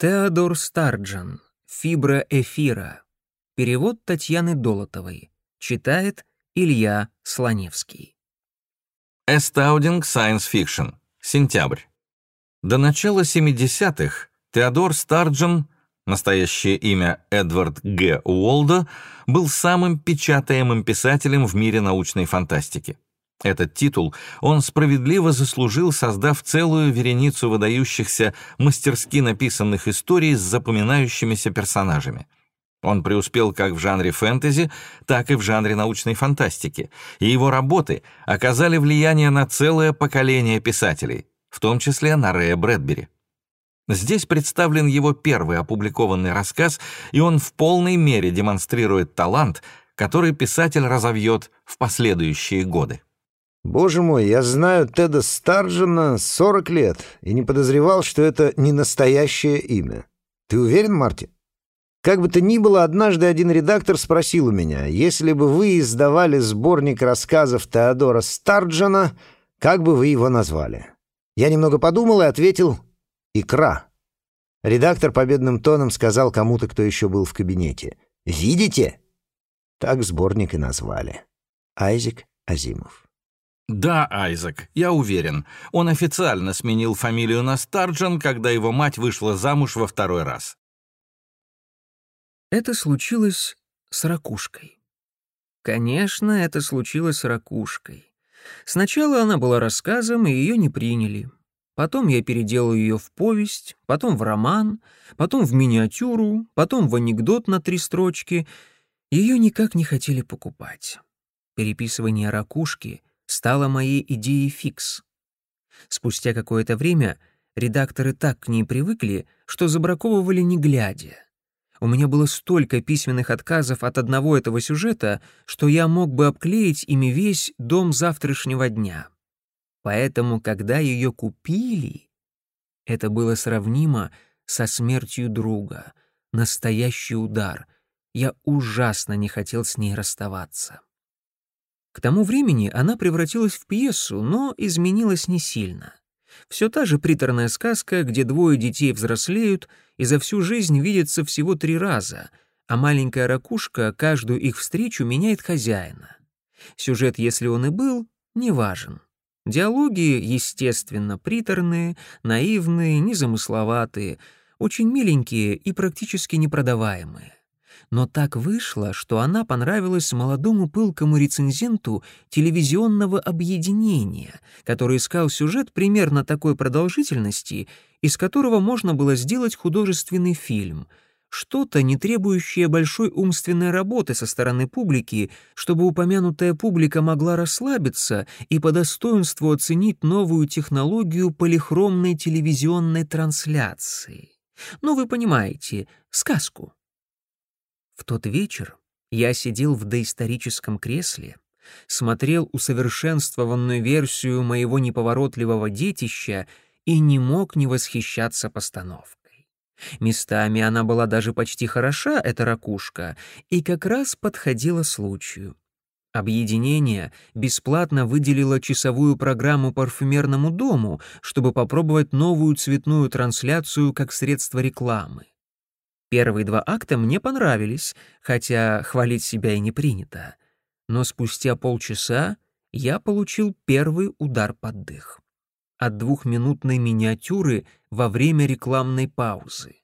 Теодор Старджан. Фибра эфира. Перевод Татьяны Долотовой. Читает Илья Слоневский. Astounding Science Fiction. Сентябрь. До начала 70-х Теодор Старджан, настоящее имя Эдвард Г. Уолда, был самым печатаемым писателем в мире научной фантастики. Этот титул он справедливо заслужил, создав целую вереницу выдающихся мастерски написанных историй с запоминающимися персонажами. Он преуспел как в жанре фэнтези, так и в жанре научной фантастики, и его работы оказали влияние на целое поколение писателей, в том числе на Рэя Брэдбери. Здесь представлен его первый опубликованный рассказ, и он в полной мере демонстрирует талант, который писатель разовьет в последующие годы. Боже мой, я знаю Теда Старджена 40 лет и не подозревал, что это не настоящее имя. Ты уверен, Марти? Как бы то ни было, однажды один редактор спросил у меня, если бы вы издавали сборник рассказов Теодора Старджена, как бы вы его назвали? Я немного подумал и ответил «Икра». Редактор победным тоном сказал кому-то, кто еще был в кабинете. «Видите?» Так сборник и назвали. Айзек Азимов. Да, Айзек, я уверен. Он официально сменил фамилию на Старджен, когда его мать вышла замуж во второй раз. Это случилось с ракушкой. Конечно, это случилось с ракушкой. Сначала она была рассказом, и ее не приняли. Потом я переделал ее в повесть, потом в роман, потом в миниатюру, потом в анекдот на три строчки. Ее никак не хотели покупать. Переписывание ракушки стала моей идеей фикс. Спустя какое-то время редакторы так к ней привыкли, что забраковывали не глядя. У меня было столько письменных отказов от одного этого сюжета, что я мог бы обклеить ими весь дом завтрашнего дня. Поэтому, когда ее купили, это было сравнимо со смертью друга, настоящий удар. Я ужасно не хотел с ней расставаться. К тому времени она превратилась в пьесу, но изменилась не сильно. Все та же приторная сказка, где двое детей взрослеют и за всю жизнь видятся всего три раза, а маленькая ракушка каждую их встречу меняет хозяина. Сюжет, если он и был, не важен. Диалоги, естественно, приторные, наивные, незамысловатые, очень миленькие и практически непродаваемые но так вышло, что она понравилась молодому пылкому рецензенту телевизионного объединения, который искал сюжет примерно такой продолжительности, из которого можно было сделать художественный фильм — что-то, не требующее большой умственной работы со стороны публики, чтобы упомянутая публика могла расслабиться и по достоинству оценить новую технологию полихромной телевизионной трансляции. Ну, вы понимаете, сказку. В тот вечер я сидел в доисторическом кресле, смотрел усовершенствованную версию моего неповоротливого детища и не мог не восхищаться постановкой. Местами она была даже почти хороша, эта ракушка, и как раз подходила случаю. Объединение бесплатно выделило часовую программу парфюмерному дому, чтобы попробовать новую цветную трансляцию как средство рекламы. Первые два акта мне понравились, хотя хвалить себя и не принято. Но спустя полчаса я получил первый удар под дых. От двухминутной миниатюры во время рекламной паузы.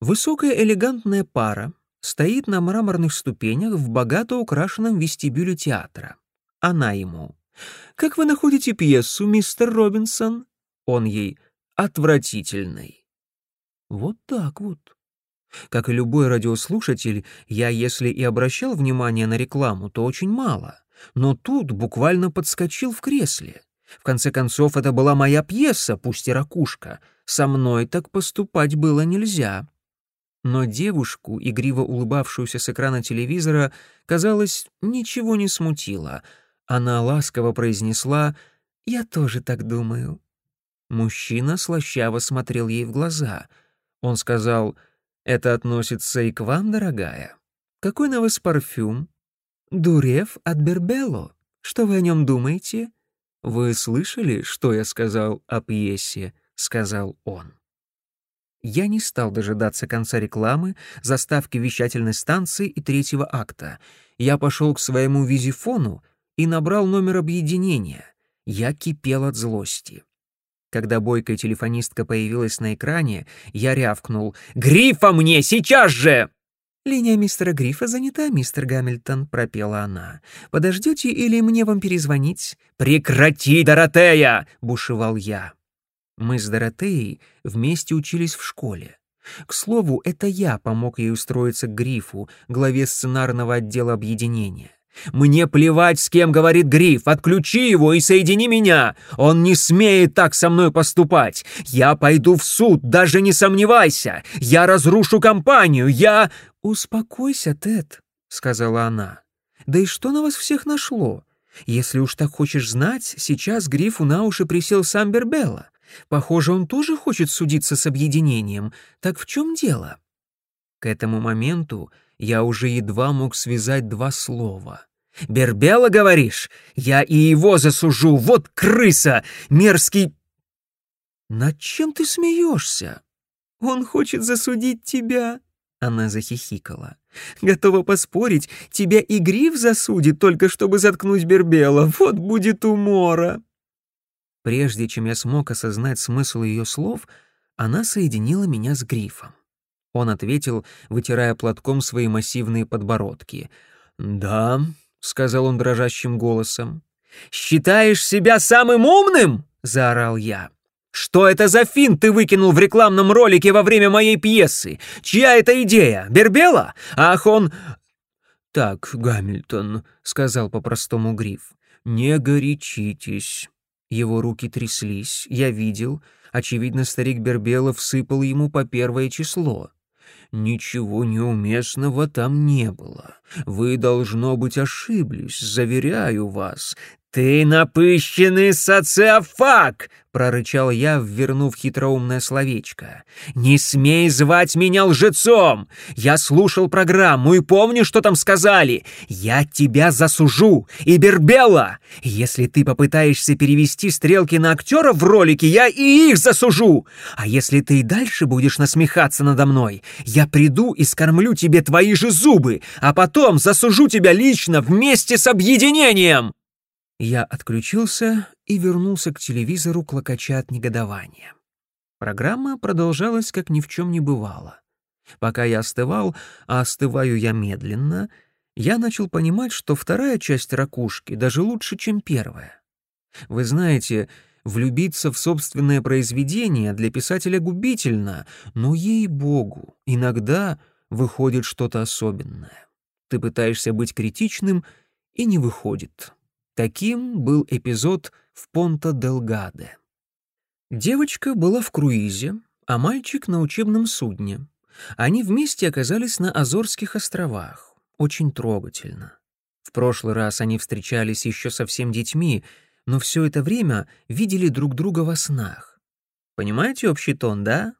Высокая элегантная пара стоит на мраморных ступенях в богато украшенном вестибюле театра. Она ему. «Как вы находите пьесу, мистер Робинсон?» Он ей. «Отвратительный». Вот так вот. Как и любой радиослушатель, я, если и обращал внимание на рекламу, то очень мало. Но тут буквально подскочил в кресле. В конце концов, это была моя пьеса, пусть и ракушка. Со мной так поступать было нельзя. Но девушку, игриво улыбавшуюся с экрана телевизора, казалось, ничего не смутило. Она ласково произнесла «Я тоже так думаю». Мужчина слащаво смотрел ей в глаза. Он сказал — это относится и к вам, дорогая. Какой на вас парфюм? Дурев от Бербелло. Что вы о нем думаете? Вы слышали, что я сказал о пьесе? Сказал он. Я не стал дожидаться конца рекламы, заставки вещательной станции и третьего акта. Я пошел к своему визифону и набрал номер объединения. Я кипел от злости. Когда бойкая телефонистка появилась на экране, я рявкнул «Грифа мне сейчас же!» «Линия мистера Грифа занята, мистер Гамильтон», — пропела она. «Подождете или мне вам перезвонить?» «Прекрати, Доротея!» — бушевал я. Мы с Доротеей вместе учились в школе. К слову, это я помог ей устроиться к Грифу, главе сценарного отдела объединения. «Мне плевать, с кем говорит Гриф, отключи его и соедини меня! Он не смеет так со мной поступать! Я пойду в суд, даже не сомневайся! Я разрушу компанию, я...» «Успокойся, Тед», — сказала она. «Да и что на вас всех нашло? Если уж так хочешь знать, сейчас Грифу на уши присел сам Бербелла. Похоже, он тоже хочет судиться с объединением. Так в чем дело? К этому моменту я уже едва мог связать два слова. «Бербела, говоришь? Я и его засужу! Вот крыса! Мерзкий...» «Над чем ты смеешься?» «Он хочет засудить тебя!» Она захихикала. «Готова поспорить, тебя и Гриф засудит, только чтобы заткнуть Бербела. Вот будет умора!» Прежде чем я смог осознать смысл ее слов, она соединила меня с Грифом. Он ответил, вытирая платком свои массивные подбородки. «Да», — сказал он дрожащим голосом. «Считаешь себя самым умным?» — заорал я. «Что это за фин ты выкинул в рекламном ролике во время моей пьесы? Чья это идея? Бербела? Ах, он...» «Так, Гамильтон», — сказал по-простому Гриф, — «не горячитесь. Его руки тряслись, я видел. Очевидно, старик Бербелов сыпал ему по первое число. Ничего неуместного там не было. Вы, должно быть, ошиблись, заверяю вас. «Ты напыщенный социофаг!» — прорычал я, ввернув хитроумное словечко. «Не смей звать меня лжецом! Я слушал программу и помню, что там сказали. Я тебя засужу! И Бербелла! Если ты попытаешься перевести стрелки на актеров в ролике, я и их засужу! А если ты и дальше будешь насмехаться надо мной, я приду и скормлю тебе твои же зубы, а потом засужу тебя лично вместе с объединением!» Я отключился и вернулся к телевизору, клокоча от негодования. Программа продолжалась, как ни в чем не бывало. Пока я остывал, а остываю я медленно, я начал понимать, что вторая часть ракушки даже лучше, чем первая. Вы знаете, влюбиться в собственное произведение для писателя губительно, но, ей-богу, иногда выходит что-то особенное. Ты пытаешься быть критичным, и не выходит. Таким был эпизод в Понта-Делгаде. Девочка была в круизе, а мальчик на учебном судне. Они вместе оказались на Азорских островах. Очень трогательно. В прошлый раз они встречались еще совсем детьми, но все это время видели друг друга во снах. Понимаете общий тон, да?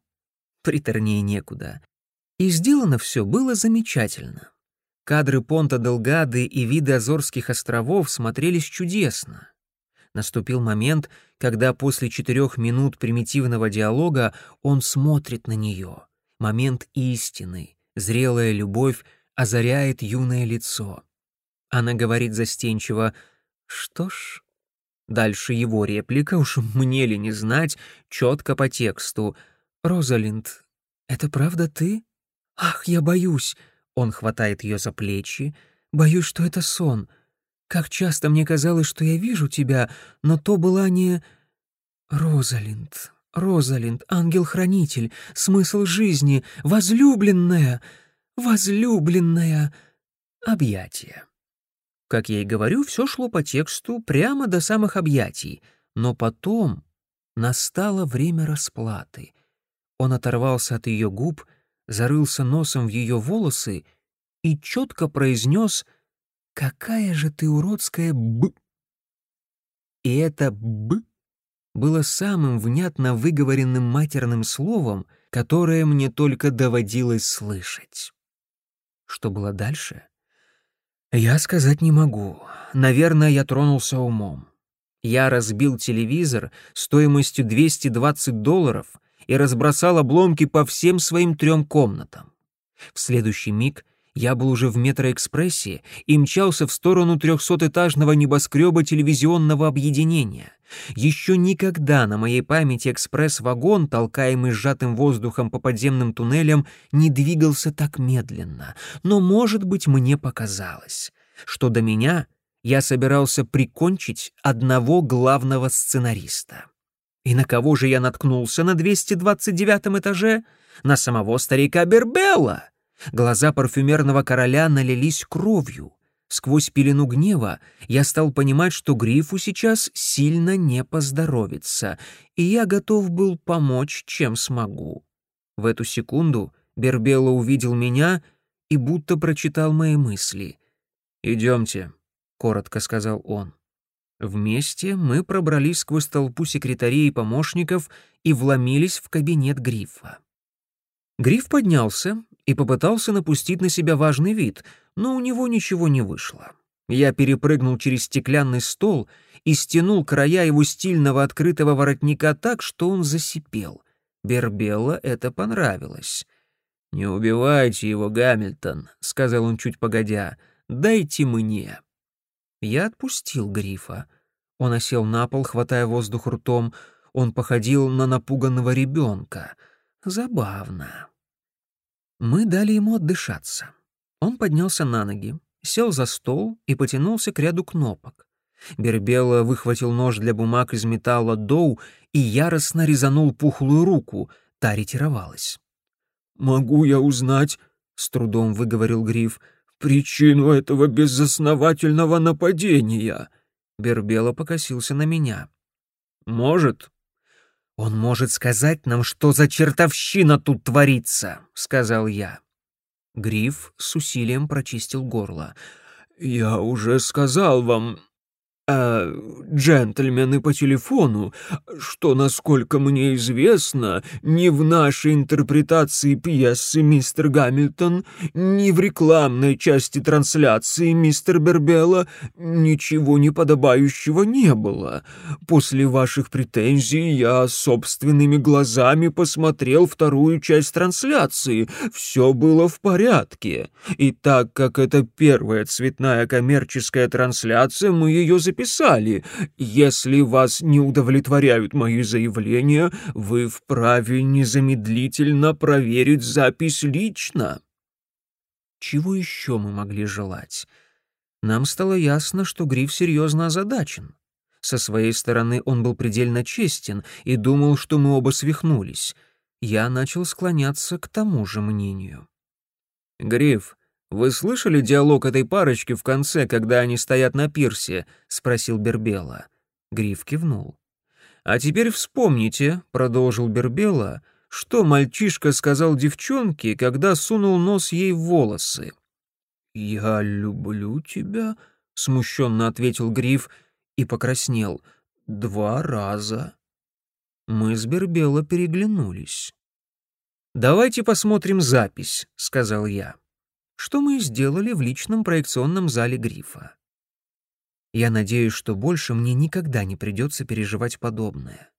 Приторнее некуда. И сделано все было замечательно. Кадры Понта Делгады и виды Азорских островов смотрелись чудесно. Наступил момент, когда после четырех минут примитивного диалога он смотрит на нее. Момент истины, зрелая любовь озаряет юное лицо. Она говорит застенчиво «Что ж...» Дальше его реплика, уж мне ли не знать, четко по тексту. «Розалинд, это правда ты? Ах, я боюсь!» Он хватает ее за плечи. «Боюсь, что это сон. Как часто мне казалось, что я вижу тебя, но то была не... Розалинд, Розалинд, ангел-хранитель, смысл жизни, возлюбленная, возлюбленная...» Объятия. Как я и говорю, все шло по тексту прямо до самых объятий, но потом настало время расплаты. Он оторвался от ее губ — зарылся носом в ее волосы и четко произнес «Какая же ты уродская б...» И это «б» было самым внятно выговоренным матерным словом, которое мне только доводилось слышать. Что было дальше? Я сказать не могу. Наверное, я тронулся умом. Я разбил телевизор стоимостью 220 долларов и разбросал обломки по всем своим трем комнатам. В следующий миг я был уже в метроэкспрессе и мчался в сторону трехсотэтажного небоскреба телевизионного объединения. Еще никогда на моей памяти экспресс-вагон, толкаемый сжатым воздухом по подземным туннелям, не двигался так медленно. Но, может быть, мне показалось, что до меня я собирался прикончить одного главного сценариста. И на кого же я наткнулся на 229 этаже? На самого старика Бербелла. Глаза парфюмерного короля налились кровью. Сквозь пелену гнева я стал понимать, что Грифу сейчас сильно не поздоровится, и я готов был помочь, чем смогу. В эту секунду Бербелла увидел меня и будто прочитал мои мысли. «Идемте», — коротко сказал он. Вместе мы пробрались сквозь толпу секретарей и помощников и вломились в кабинет Грифа. Гриф поднялся и попытался напустить на себя важный вид, но у него ничего не вышло. Я перепрыгнул через стеклянный стол и стянул края его стильного открытого воротника так, что он засипел. Бербелла это понравилось. «Не убивайте его, Гамильтон», — сказал он чуть погодя, — «дайте мне». Я отпустил Грифа. Он осел на пол, хватая воздух ртом. Он походил на напуганного ребенка. Забавно. Мы дали ему отдышаться. Он поднялся на ноги, сел за стол и потянулся к ряду кнопок. Бербела выхватил нож для бумаг из металла Доу и яростно резанул пухлую руку. Та ретировалась. «Могу я узнать?» — с трудом выговорил Гриф. «Причину этого безосновательного нападения?» Бербела покосился на меня. «Может, «Он может сказать нам, что за чертовщина тут творится», — сказал я. Гриф с усилием прочистил горло. «Я уже сказал вам, э, джентльмены по телефону, что, насколько мне известно, ни в нашей интерпретации пьесы «Мистер Гамильтон», ни в рекламной части трансляции «Мистер Бербелла» ничего неподобающего не было. После ваших претензий я собственными глазами посмотрел вторую часть трансляции. Все было в порядке. И так как это первая цветная коммерческая трансляция, мы ее записали написали. Если вас не удовлетворяют мои заявления, вы вправе незамедлительно проверить запись лично». Чего еще мы могли желать? Нам стало ясно, что Гриф серьезно озадачен. Со своей стороны он был предельно честен и думал, что мы оба свихнулись. Я начал склоняться к тому же мнению. «Гриф, «Вы слышали диалог этой парочки в конце, когда они стоят на пирсе?» — спросил Бербела. Гриф кивнул. «А теперь вспомните», — продолжил Бербела, «что мальчишка сказал девчонке, когда сунул нос ей в волосы». «Я люблю тебя», — смущенно ответил Гриф и покраснел. «Два раза». Мы с Бербела переглянулись. «Давайте посмотрим запись», — сказал я что мы сделали в личном проекционном зале Грифа. Я надеюсь, что больше мне никогда не придется переживать подобное.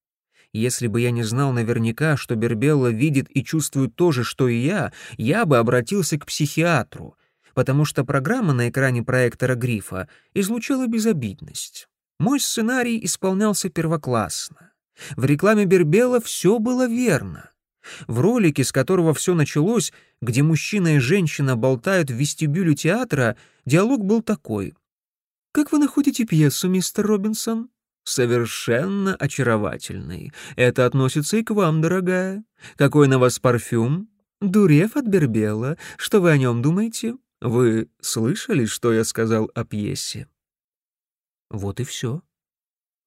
Если бы я не знал наверняка, что Бербелла видит и чувствует то же, что и я, я бы обратился к психиатру, потому что программа на экране проектора Грифа излучала безобидность. Мой сценарий исполнялся первоклассно. В рекламе Бербелла все было верно. В ролике, с которого все началось, где мужчина и женщина болтают в вестибюле театра, диалог был такой. «Как вы находите пьесу, мистер Робинсон?» «Совершенно очаровательный. Это относится и к вам, дорогая. Какой на вас парфюм?» «Дурев от Бербела. Что вы о нем думаете?» «Вы слышали, что я сказал о пьесе?» Вот и все.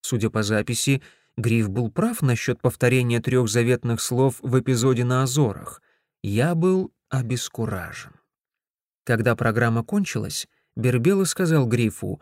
Судя по записи, Гриф был прав насчет повторения трех заветных слов в эпизоде на Азорах. Я был обескуражен. Когда программа кончилась, Бербело сказал Грифу,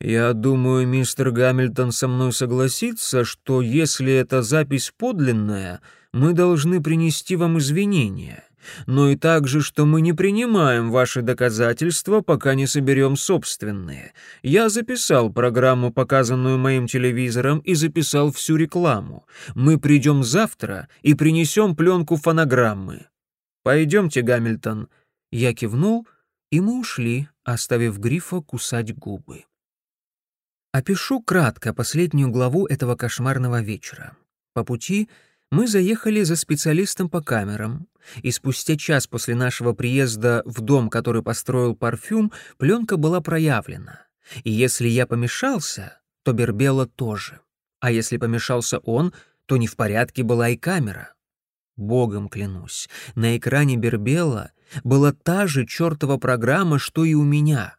«Я думаю, мистер Гамильтон со мной согласится, что если эта запись подлинная, мы должны принести вам извинения, но и также, что мы не принимаем ваши доказательства, пока не соберем собственные. Я записал программу, показанную моим телевизором, и записал всю рекламу. Мы придем завтра и принесем пленку фонограммы. Пойдемте, Гамильтон». Я кивнул, и мы ушли, оставив Грифа кусать губы. Опишу кратко последнюю главу этого кошмарного вечера. По пути мы заехали за специалистом по камерам, и спустя час после нашего приезда в дом, который построил парфюм, пленка была проявлена. И если я помешался, то Бербела тоже. А если помешался он, то не в порядке была и камера. Богом клянусь, на экране Бербела была та же чертова программа, что и у меня.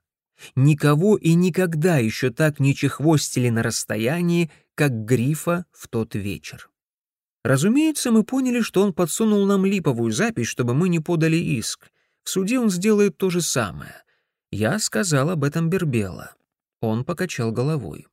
Никого и никогда еще так не чехвостили на расстоянии, как Грифа в тот вечер. Разумеется, мы поняли, что он подсунул нам липовую запись, чтобы мы не подали иск. В суде он сделает то же самое. Я сказал об этом Бербела. Он покачал головой.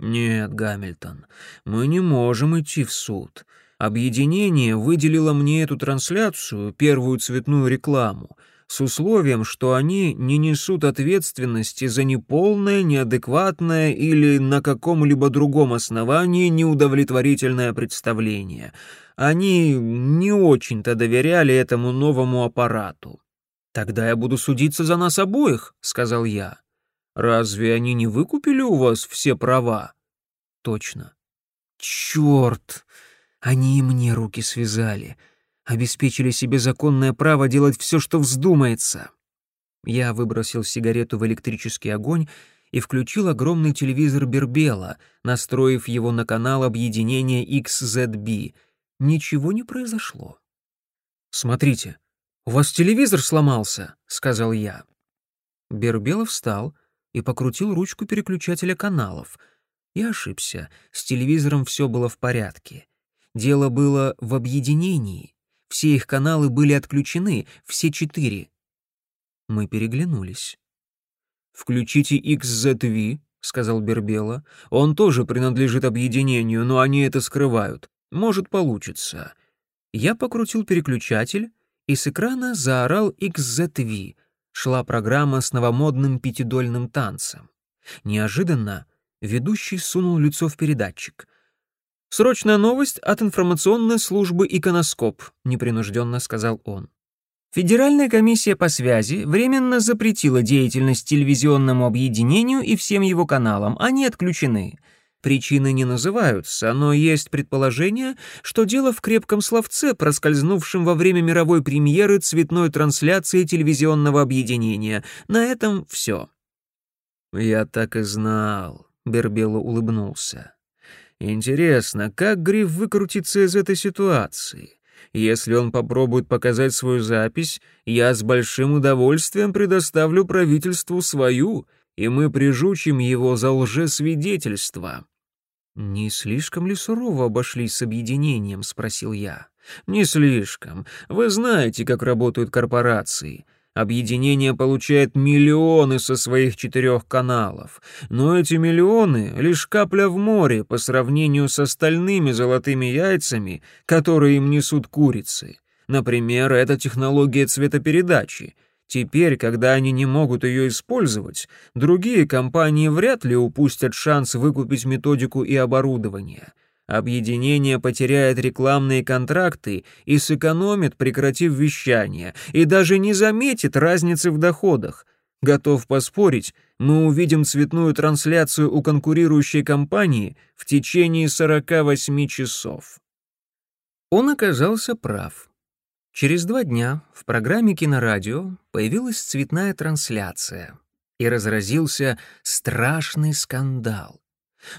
«Нет, Гамильтон, мы не можем идти в суд. Объединение выделило мне эту трансляцию, первую цветную рекламу, с условием, что они не несут ответственности за неполное, неадекватное или на каком-либо другом основании неудовлетворительное представление. Они не очень-то доверяли этому новому аппарату. «Тогда я буду судиться за нас обоих», — сказал я. «Разве они не выкупили у вас все права?» «Точно». «Черт! Они и мне руки связали обеспечили себе законное право делать все, что вздумается. Я выбросил сигарету в электрический огонь и включил огромный телевизор Бербела, настроив его на канал объединения XZB. Ничего не произошло. «Смотрите, у вас телевизор сломался», — сказал я. Бербела встал и покрутил ручку переключателя каналов. Я ошибся, с телевизором все было в порядке. Дело было в объединении. Все их каналы были отключены, все четыре. Мы переглянулись. «Включите XZV», — сказал Бербела. «Он тоже принадлежит объединению, но они это скрывают. Может, получится». Я покрутил переключатель, и с экрана заорал XZV. Шла программа с новомодным пятидольным танцем. Неожиданно ведущий сунул лицо в передатчик — «Срочная новость от информационной службы «Иконоскоп», — непринужденно сказал он. Федеральная комиссия по связи временно запретила деятельность телевизионному объединению и всем его каналам, они отключены. Причины не называются, но есть предположение, что дело в крепком словце, проскользнувшем во время мировой премьеры цветной трансляции телевизионного объединения. На этом все. «Я так и знал», — Бербело улыбнулся. Интересно, как Гриф выкрутится из этой ситуации? Если он попробует показать свою запись, я с большим удовольствием предоставлю правительству свою, и мы прижучим его за лжесвидетельство». «Не слишком ли сурово обошлись с объединением?» — спросил я. «Не слишком. Вы знаете, как работают корпорации. Объединение получает миллионы со своих четырех каналов, но эти миллионы — лишь капля в море по сравнению с остальными золотыми яйцами, которые им несут курицы. Например, это технология цветопередачи. Теперь, когда они не могут ее использовать, другие компании вряд ли упустят шанс выкупить методику и оборудование — Объединение потеряет рекламные контракты и сэкономит, прекратив вещание, и даже не заметит разницы в доходах. Готов поспорить, мы увидим цветную трансляцию у конкурирующей компании в течение 48 часов. Он оказался прав. Через два дня в программе «Кинорадио» появилась цветная трансляция, и разразился страшный скандал.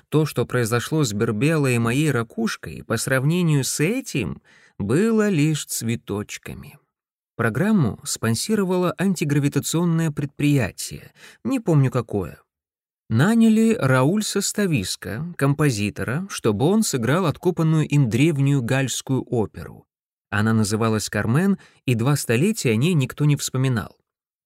То, что произошло с Бербелой и моей ракушкой, по сравнению с этим, было лишь цветочками. Программу спонсировало антигравитационное предприятие, не помню какое. Наняли Рауль Состависка, композитора, чтобы он сыграл откопанную им древнюю гальскую оперу. Она называлась «Кармен», и два столетия о ней никто не вспоминал.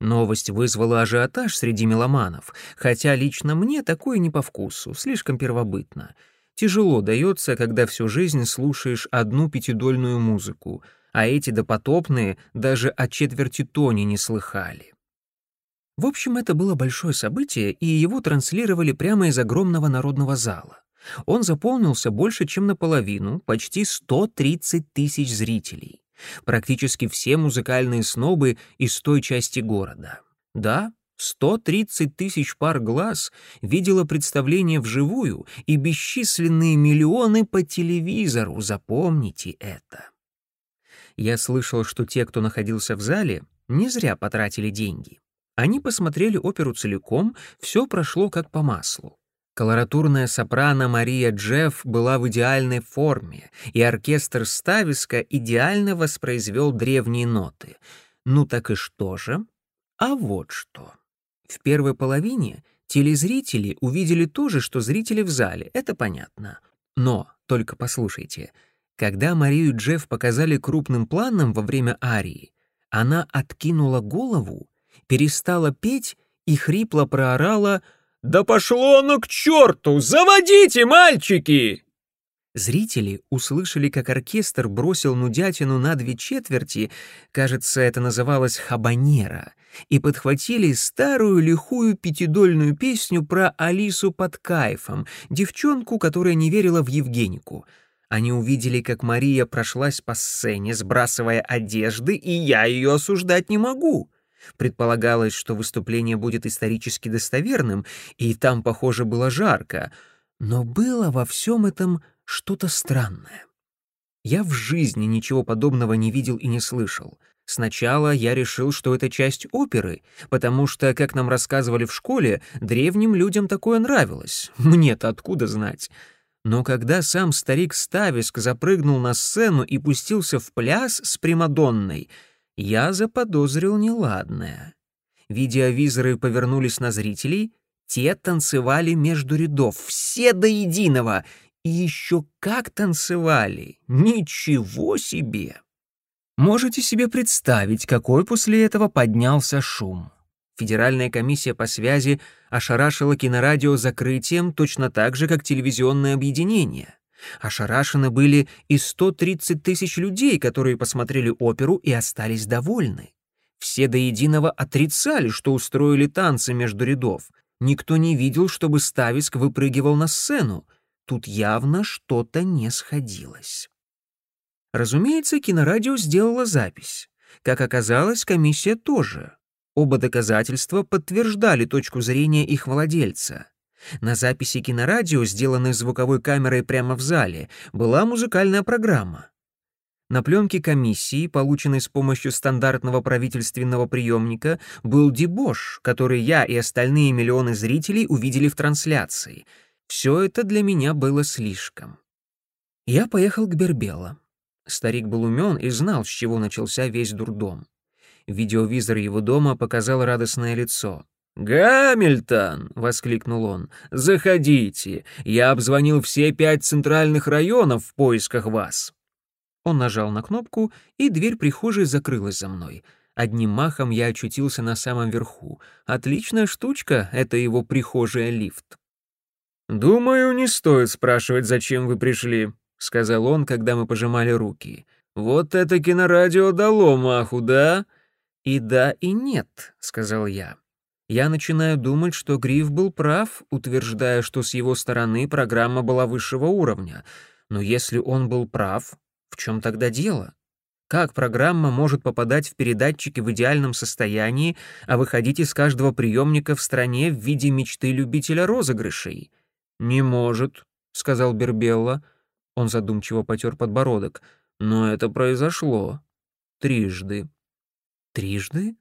Новость вызвала ажиотаж среди меломанов, хотя лично мне такое не по вкусу, слишком первобытно. Тяжело дается, когда всю жизнь слушаешь одну пятидольную музыку, а эти допотопные даже о четверти тони не слыхали. В общем, это было большое событие, и его транслировали прямо из огромного народного зала. Он заполнился больше, чем наполовину, почти 130 тысяч зрителей. Практически все музыкальные снобы из той части города. Да, 130 тысяч пар глаз видела представление вживую и бесчисленные миллионы по телевизору, запомните это. Я слышал, что те, кто находился в зале, не зря потратили деньги. Они посмотрели оперу целиком, все прошло как по маслу. Колоратурная сопрано Мария Джефф была в идеальной форме, и оркестр Стависка идеально воспроизвел древние ноты. Ну так и что же? А вот что. В первой половине телезрители увидели то же, что зрители в зале, это понятно. Но, только послушайте, когда Марию Джефф показали крупным планом во время арии, она откинула голову, перестала петь и хрипло проорала «Да пошло оно к черту! Заводите, мальчики!» Зрители услышали, как оркестр бросил нудятину на две четверти, кажется, это называлось «хабанера», и подхватили старую лихую пятидольную песню про Алису под кайфом, девчонку, которая не верила в Евгенику. Они увидели, как Мария прошлась по сцене, сбрасывая одежды, и я ее осуждать не могу. Предполагалось, что выступление будет исторически достоверным, и там, похоже, было жарко. Но было во всем этом что-то странное. Я в жизни ничего подобного не видел и не слышал. Сначала я решил, что это часть оперы, потому что, как нам рассказывали в школе, древним людям такое нравилось. Мне-то откуда знать? Но когда сам старик Стависк запрыгнул на сцену и пустился в пляс с Примадонной — я заподозрил неладное. Видеовизоры повернулись на зрителей, те танцевали между рядов, все до единого, и еще как танцевали, ничего себе! Можете себе представить, какой после этого поднялся шум. Федеральная комиссия по связи ошарашила кинорадио закрытием точно так же, как телевизионное объединение. Ошарашены были и 130 тысяч людей, которые посмотрели оперу и остались довольны. Все до единого отрицали, что устроили танцы между рядов. Никто не видел, чтобы Стависк выпрыгивал на сцену. Тут явно что-то не сходилось. Разумеется, кинорадио сделало запись. Как оказалось, комиссия тоже. Оба доказательства подтверждали точку зрения их владельца. На записи кинорадио, сделанной звуковой камерой прямо в зале, была музыкальная программа. На пленке комиссии, полученной с помощью стандартного правительственного приемника, был дебош, который я и остальные миллионы зрителей увидели в трансляции. Все это для меня было слишком. Я поехал к Бербела. Старик был умен и знал, с чего начался весь дурдом. Видеовизор его дома показал радостное лицо. «Гамильтон!» — воскликнул он. «Заходите! Я обзвонил все пять центральных районов в поисках вас!» Он нажал на кнопку, и дверь прихожей закрылась за мной. Одним махом я очутился на самом верху. Отличная штучка — это его прихожая лифт. «Думаю, не стоит спрашивать, зачем вы пришли», — сказал он, когда мы пожимали руки. «Вот это кинорадио дало маху, да?» «И да, и нет», — сказал я я начинаю думать, что Гриф был прав, утверждая, что с его стороны программа была высшего уровня. Но если он был прав, в чем тогда дело? Как программа может попадать в передатчики в идеальном состоянии, а выходить из каждого приемника в стране в виде мечты любителя розыгрышей? «Не может», — сказал Бербелла. Он задумчиво потер подбородок. «Но это произошло. Трижды». «Трижды?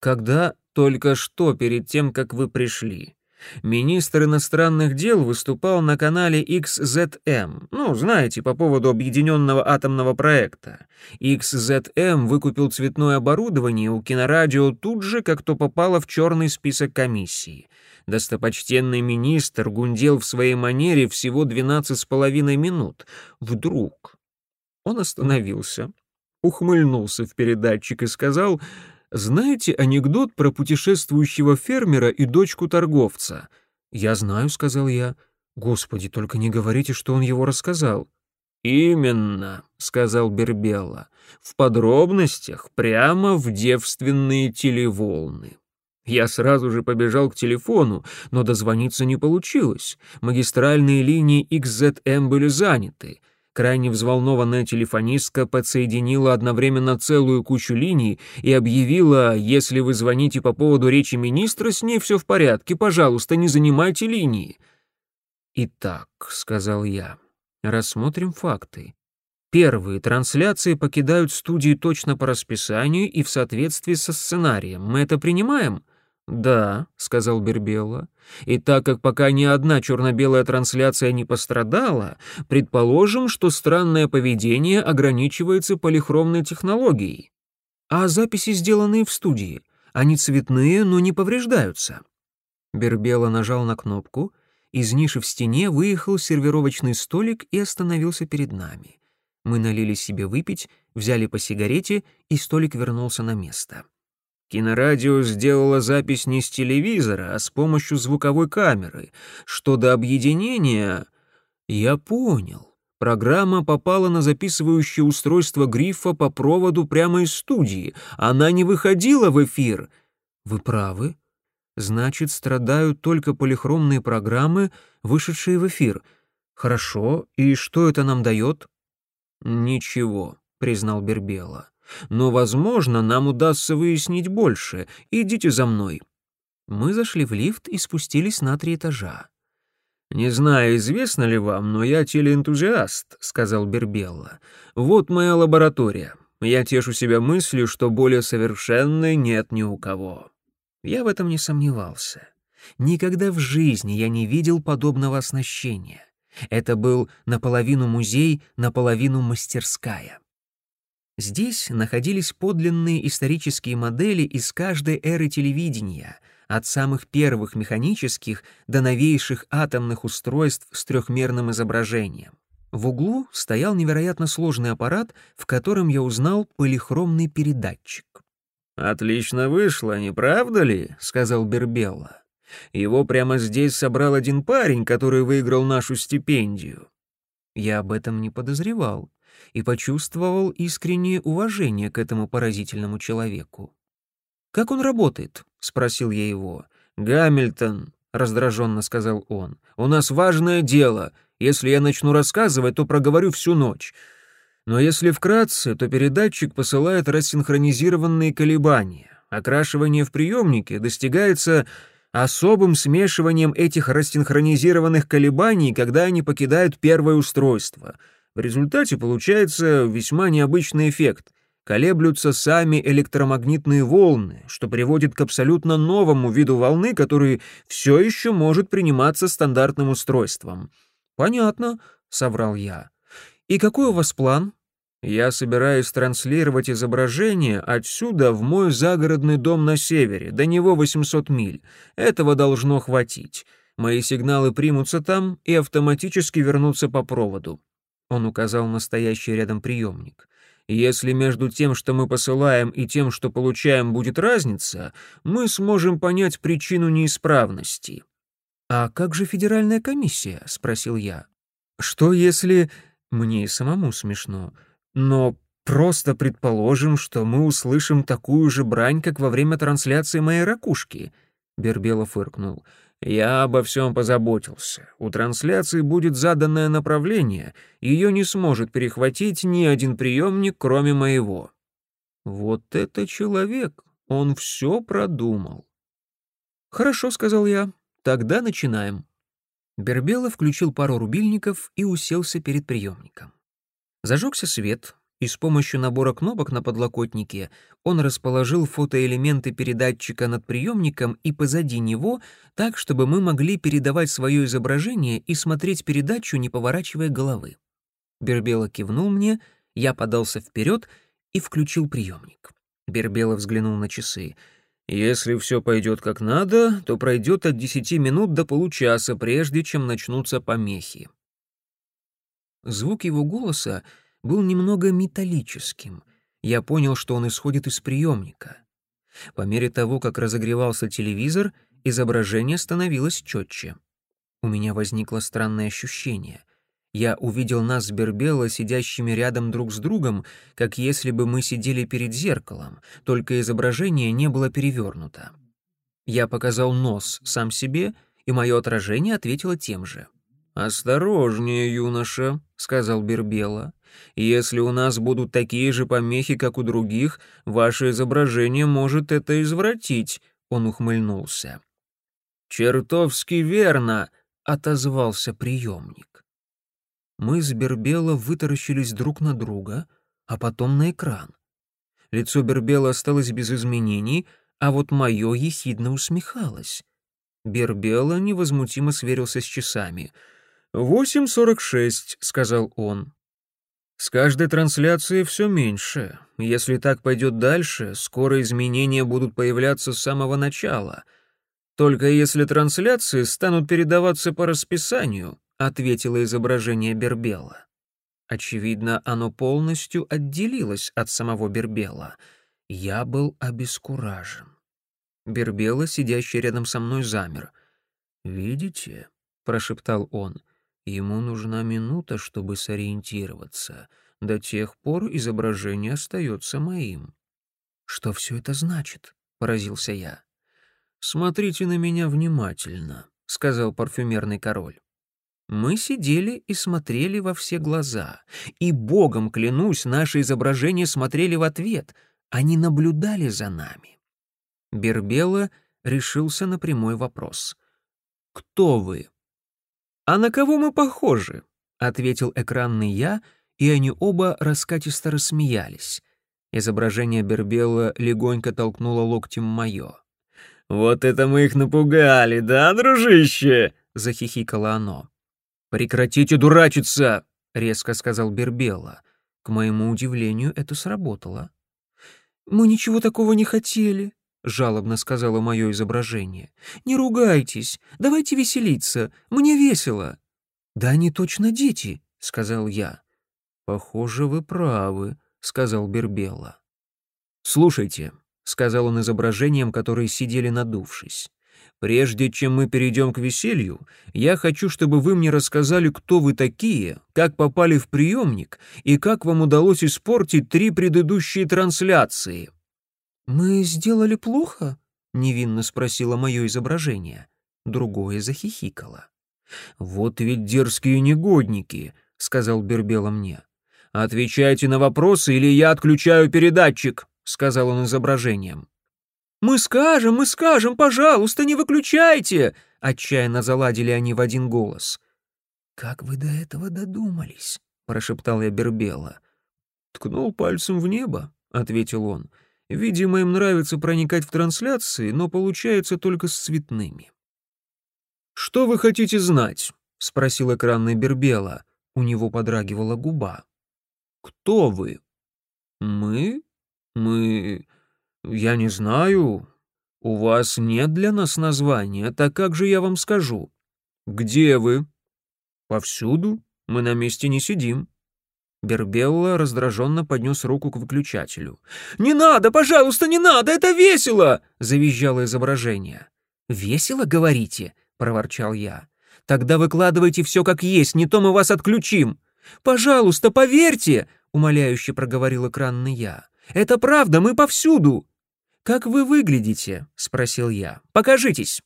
Когда только что перед тем, как вы пришли. Министр иностранных дел выступал на канале XZM, ну, знаете, по поводу объединенного атомного проекта. XZM выкупил цветное оборудование у кинорадио тут же, как то попало в черный список комиссии. Достопочтенный министр гундел в своей манере всего 12 с половиной минут. Вдруг он остановился, ухмыльнулся в передатчик и сказал знаете анекдот про путешествующего фермера и дочку торговца? Я знаю, сказал я. Господи, только не говорите, что он его рассказал. «Именно», — сказал Бербелла, — «в подробностях прямо в девственные телеволны». Я сразу же побежал к телефону, но дозвониться не получилось. Магистральные линии XZM были заняты. Крайне взволнованная телефонистка подсоединила одновременно целую кучу линий и объявила, если вы звоните по поводу речи министра, с ней все в порядке, пожалуйста, не занимайте линии. «Итак», — сказал я, — «рассмотрим факты. Первые трансляции покидают студию точно по расписанию и в соответствии со сценарием. Мы это принимаем?» «Да», — сказал Бербелла. «И так как пока ни одна черно-белая трансляция не пострадала, предположим, что странное поведение ограничивается полихромной технологией. А записи, сделанные в студии, они цветные, но не повреждаются». Бербелла нажал на кнопку. Из ниши в стене выехал сервировочный столик и остановился перед нами. Мы налили себе выпить, взяли по сигарете, и столик вернулся на место. Кинорадио сделало запись не с телевизора, а с помощью звуковой камеры. Что до объединения... Я понял. Программа попала на записывающее устройство грифа по проводу прямо из студии. Она не выходила в эфир. Вы правы. Значит, страдают только полихромные программы, вышедшие в эфир. Хорошо, и что это нам дает? Ничего, признал Бербела. Но, возможно, нам удастся выяснить больше. Идите за мной». Мы зашли в лифт и спустились на три этажа. «Не знаю, известно ли вам, но я телеэнтузиаст», — сказал Бербелла. «Вот моя лаборатория. Я тешу себя мыслью, что более совершенной нет ни у кого». Я в этом не сомневался. Никогда в жизни я не видел подобного оснащения. Это был наполовину музей, наполовину мастерская. Здесь находились подлинные исторические модели из каждой эры телевидения, от самых первых механических до новейших атомных устройств с трехмерным изображением. В углу стоял невероятно сложный аппарат, в котором я узнал полихромный передатчик. «Отлично вышло, не правда ли?» — сказал Бербелла. «Его прямо здесь собрал один парень, который выиграл нашу стипендию». Я об этом не подозревал и почувствовал искреннее уважение к этому поразительному человеку. «Как он работает?» — спросил я его. «Гамильтон», — раздраженно сказал он, — «у нас важное дело. Если я начну рассказывать, то проговорю всю ночь. Но если вкратце, то передатчик посылает рассинхронизированные колебания. Окрашивание в приемнике достигается особым смешиванием этих рассинхронизированных колебаний, когда они покидают первое устройство — в результате получается весьма необычный эффект. Колеблются сами электромагнитные волны, что приводит к абсолютно новому виду волны, который все еще может приниматься стандартным устройством. «Понятно», — соврал я. «И какой у вас план?» «Я собираюсь транслировать изображение отсюда в мой загородный дом на севере, до него 800 миль. Этого должно хватить. Мои сигналы примутся там и автоматически вернутся по проводу. Он указал на стоящий рядом приемник. «Если между тем, что мы посылаем, и тем, что получаем, будет разница, мы сможем понять причину неисправности». «А как же федеральная комиссия?» — спросил я. «Что если...» Мне и самому смешно. Но просто предположим, что мы услышим такую же брань, как во время трансляции моей ракушки. Бербелов фыркнул. Я обо всем позаботился. У трансляции будет заданное направление, ее не сможет перехватить ни один приемник, кроме моего. Вот это человек, он все продумал. Хорошо, сказал я, тогда начинаем. Бербела включил пару рубильников и уселся перед приемником. Зажегся свет, и с помощью набора кнопок на подлокотнике он расположил фотоэлементы передатчика над приемником и позади него так, чтобы мы могли передавать свое изображение и смотреть передачу, не поворачивая головы. Бербела кивнул мне, я подался вперед и включил приемник. Бербела взглянул на часы. «Если все пойдет как надо, то пройдет от десяти минут до получаса, прежде чем начнутся помехи». Звук его голоса был немного металлическим. Я понял, что он исходит из приемника. По мере того, как разогревался телевизор, изображение становилось четче. У меня возникло странное ощущение. Я увидел нас с Бербелла сидящими рядом друг с другом, как если бы мы сидели перед зеркалом, только изображение не было перевернуто. Я показал нос сам себе, и мое отражение ответило тем же. «Осторожнее, юноша», — сказал Бербела. «Если у нас будут такие же помехи, как у других, ваше изображение может это извратить», — он ухмыльнулся. «Чертовски верно», — отозвался приемник. Мы с Бербела вытаращились друг на друга, а потом на экран. Лицо Бербела осталось без изменений, а вот мое ехидно усмехалось. Бербела невозмутимо сверился с часами — «Восемь сорок шесть», — сказал он. «С каждой трансляцией все меньше. Если так пойдет дальше, скоро изменения будут появляться с самого начала. Только если трансляции станут передаваться по расписанию», — ответило изображение Бербела. Очевидно, оно полностью отделилось от самого Бербела. Я был обескуражен. Бербела, сидящий рядом со мной, замер. «Видите?» — прошептал он. Ему нужна минута, чтобы сориентироваться. До тех пор изображение остается моим. «Что все это значит?» — поразился я. «Смотрите на меня внимательно», — сказал парфюмерный король. Мы сидели и смотрели во все глаза, и, богом клянусь, наши изображения смотрели в ответ, они наблюдали за нами. Бербела решился на прямой вопрос. «Кто вы?» «А на кого мы похожи?» — ответил экранный я, и они оба раскатисто рассмеялись. Изображение Бербелла легонько толкнуло локтем мое. «Вот это мы их напугали, да, дружище?» — захихикало оно. «Прекратите дурачиться!» — резко сказал Бербелла. К моему удивлению, это сработало. «Мы ничего такого не хотели», — жалобно сказала мое изображение. «Не ругайтесь, давайте веселиться, мне весело». «Да они точно дети», — сказал я. «Похоже, вы правы», — сказал Бербела. «Слушайте», — сказал он изображением, которые сидели надувшись. «Прежде чем мы перейдем к веселью, я хочу, чтобы вы мне рассказали, кто вы такие, как попали в приемник и как вам удалось испортить три предыдущие трансляции». «Мы сделали плохо?» — невинно спросило мое изображение. Другое захихикало. «Вот ведь дерзкие негодники», — сказал Бербела мне. «Отвечайте на вопросы, или я отключаю передатчик», — сказал он изображением. «Мы скажем, мы скажем, пожалуйста, не выключайте!» — отчаянно заладили они в один голос. «Как вы до этого додумались?» — прошептал я Бербела. «Ткнул пальцем в небо», — ответил он. Видимо, им нравится проникать в трансляции, но получается только с цветными. «Что вы хотите знать?» — спросил экранный Бербела. У него подрагивала губа. «Кто вы?» «Мы? Мы... Я не знаю. У вас нет для нас названия, так как же я вам скажу?» «Где вы?» «Повсюду. Мы на месте не сидим». Бербелла раздраженно поднес руку к выключателю. «Не надо, пожалуйста, не надо, это весело!» — завизжало изображение. «Весело, говорите?» — проворчал я. «Тогда выкладывайте все как есть, не то мы вас отключим!» «Пожалуйста, поверьте!» — умоляюще проговорил экранный я. «Это правда, мы повсюду!» «Как вы выглядите?» — спросил я. «Покажитесь!»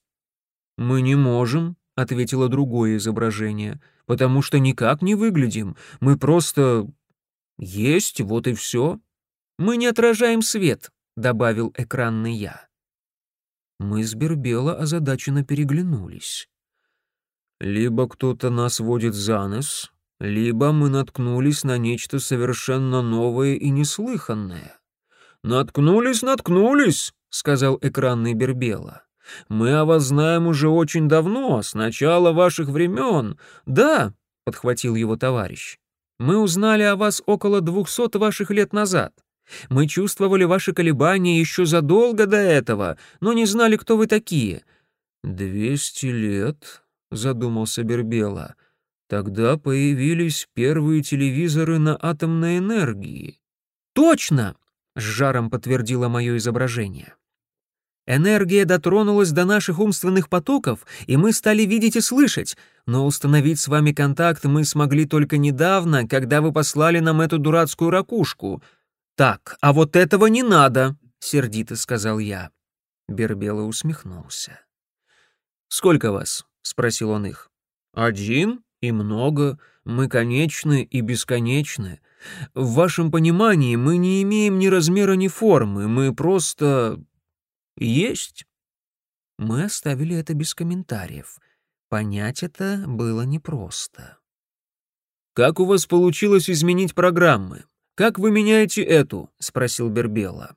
«Мы не можем», — ответило другое изображение потому что никак не выглядим. Мы просто... есть, вот и все. Мы не отражаем свет», — добавил экранный я. Мы с Бербела озадаченно переглянулись. «Либо кто-то нас водит за нос, либо мы наткнулись на нечто совершенно новое и неслыханное». «Наткнулись, наткнулись», — сказал экранный Бербела. Мы о вас знаем уже очень давно, с начала ваших времен. Да, — подхватил его товарищ, — мы узнали о вас около двухсот ваших лет назад. Мы чувствовали ваши колебания еще задолго до этого, но не знали, кто вы такие». «Двести лет», — задумался Бербела. «Тогда появились первые телевизоры на атомной энергии». «Точно!» — с жаром подтвердило мое изображение. Энергия дотронулась до наших умственных потоков, и мы стали видеть и слышать, но установить с вами контакт мы смогли только недавно, когда вы послали нам эту дурацкую ракушку. Так, а вот этого не надо, сердито сказал я. Бербела усмехнулся. Сколько вас? спросил он их. Один и много. Мы конечны и бесконечны. В вашем понимании мы не имеем ни размера, ни формы. Мы просто «Есть». Мы оставили это без комментариев. Понять это было непросто. «Как у вас получилось изменить программы? Как вы меняете эту?» — спросил Бербела.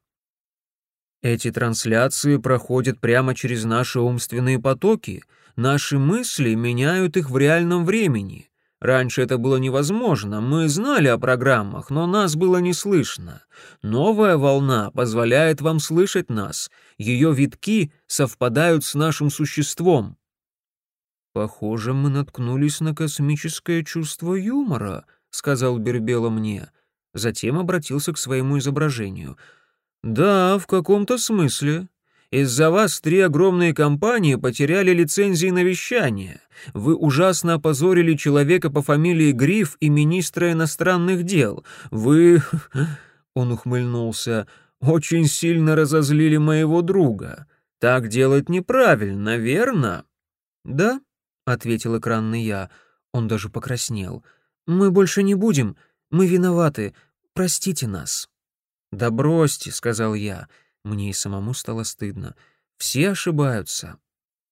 «Эти трансляции проходят прямо через наши умственные потоки. Наши мысли меняют их в реальном времени. Раньше это было невозможно, мы знали о программах, но нас было не слышно. Новая волна позволяет вам слышать нас, ее витки совпадают с нашим существом. «Похоже, мы наткнулись на космическое чувство юмора», — сказал Бербела мне. Затем обратился к своему изображению. «Да, в каком-то смысле. Из-за вас три огромные компании потеряли лицензии на вещание. Вы ужасно опозорили человека по фамилии Гриф и министра иностранных дел. Вы...» Он ухмыльнулся. «Очень сильно разозлили моего друга. Так делать неправильно, верно?» «Да», — ответил экранный я. Он даже покраснел. «Мы больше не будем. Мы виноваты. Простите нас». «Да бросьте», — сказал я. Мне и самому стало стыдно. Все ошибаются.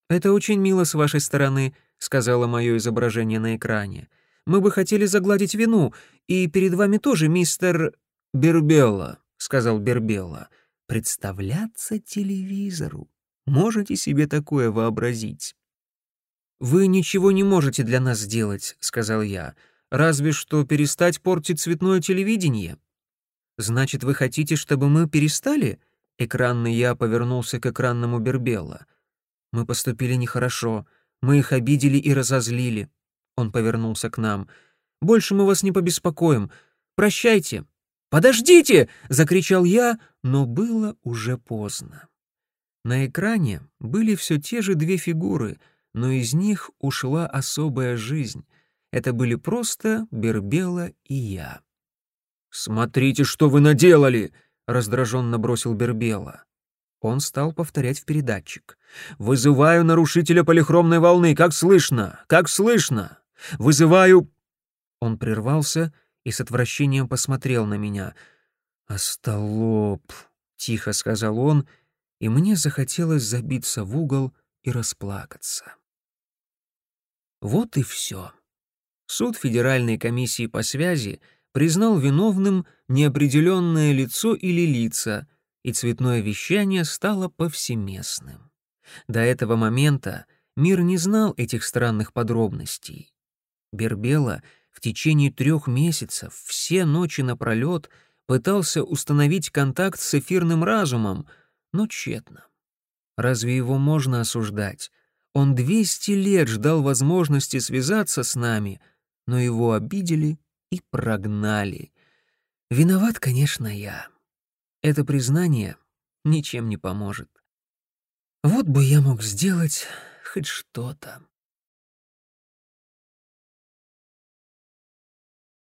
«Это очень мило с вашей стороны», — сказала мое изображение на экране. «Мы бы хотели загладить вину, и перед вами тоже мистер Бербелла», — сказал Бербелла. «Представляться телевизору. Можете себе такое вообразить?» «Вы ничего не можете для нас сделать», — сказал я. «Разве что перестать портить цветное телевидение». «Значит, вы хотите, чтобы мы перестали?» Экранный я повернулся к экранному Бербелла. «Мы поступили нехорошо. Мы их обидели и разозлили». Он повернулся к нам. «Больше мы вас не побеспокоим. Прощайте». «Подождите!» — закричал я, но было уже поздно. На экране были все те же две фигуры, но из них ушла особая жизнь. Это были просто Бербела и я. «Смотрите, что вы наделали!» Раздраженно бросил Бербела. Он стал повторять в передатчик. «Вызываю нарушителя полихромной волны! Как слышно? Как слышно? Вызываю...» Он прервался и с отвращением посмотрел на меня. «Остолоп!» — тихо сказал он, и мне захотелось забиться в угол и расплакаться. Вот и все. Суд Федеральной комиссии по связи — признал виновным неопределенное лицо или лица, и цветное вещание стало повсеместным. До этого момента мир не знал этих странных подробностей. Бербела в течение трех месяцев все ночи напролет пытался установить контакт с эфирным разумом, но тщетно. Разве его можно осуждать? Он 200 лет ждал возможности связаться с нами, но его обидели и прогнали. Виноват, конечно, я. Это признание ничем не поможет. Вот бы я мог сделать хоть что-то.